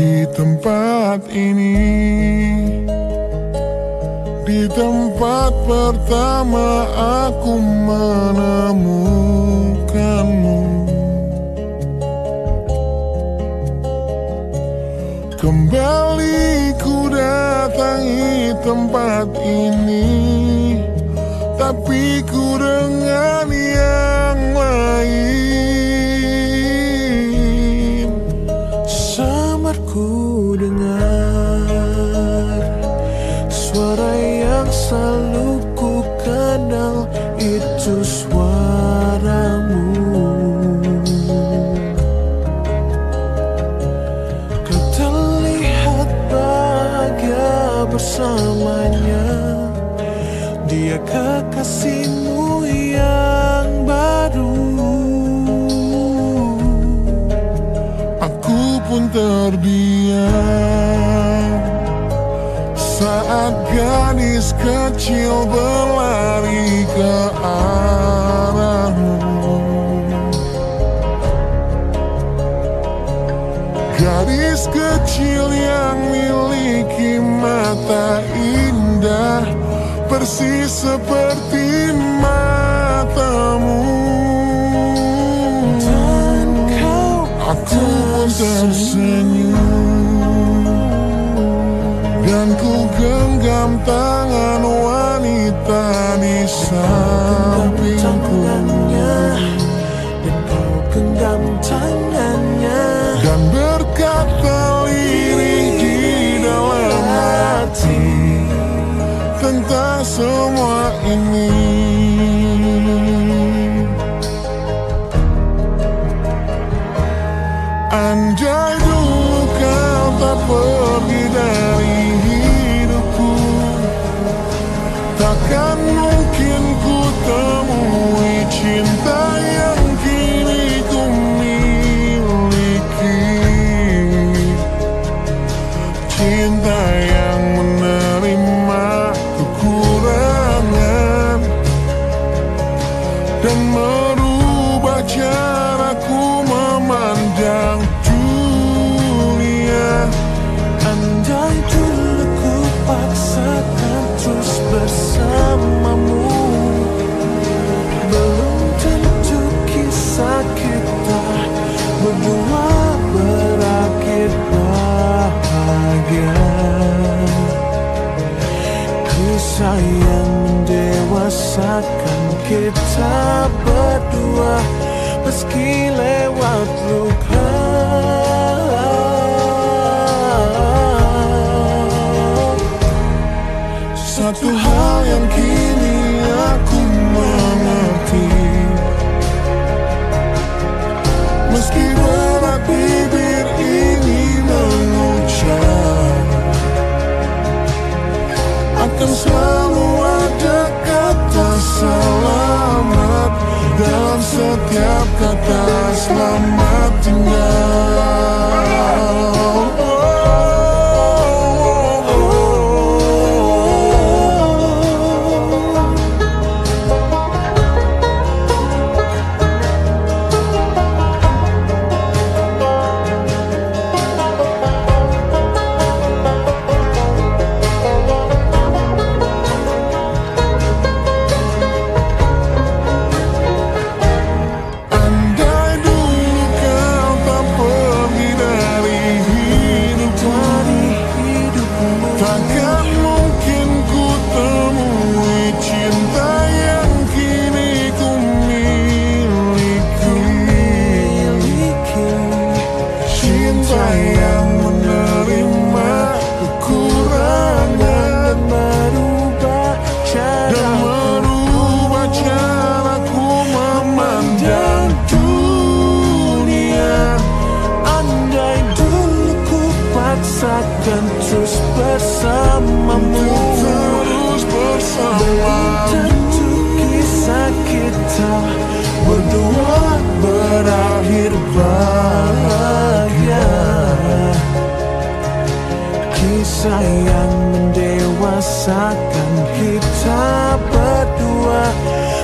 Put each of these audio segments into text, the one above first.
di tempat ini. Di tempat pertama aku menemukanmu. Kembali ku datangi tempat ini. Tapi ku dengan yang lain Suara yang selalu ku kenal Itu suaramu. Kau terlihat bahagia bersamanya. Dia kekasihmu yang baru. Aku pun terdiam Saat gadis kecil berlari ke arahmu. Gadis kecil yang miliki mata indah Persis seperti matamu. Dan kau Aku pun tersenyum Dan ku genggam tangan wanita di sampingku. Dan kau genggam tangannya. Dan berkata lirih di dalam hati Tentang semua ini. Andai come on. Kita berdua Meski lewat luka. Satu hal yang kini aku mengerti. Meski berat bibir ini mengucap Akan selalu Dalam setiap kata paksakan terus bersamamu. Terus bersama Tentu kisah kita. Berdua berakhir bahagia. Kisah yang mendewasakan kita berdua.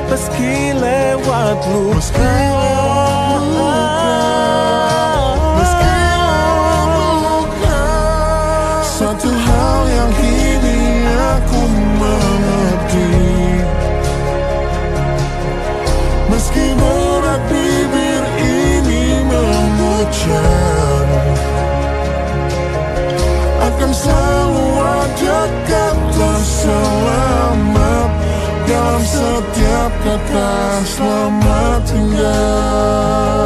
Meski lewat luka Meski lewat. luka Akan selalu ada kata selamat Dalam setiap kata selamat tinggal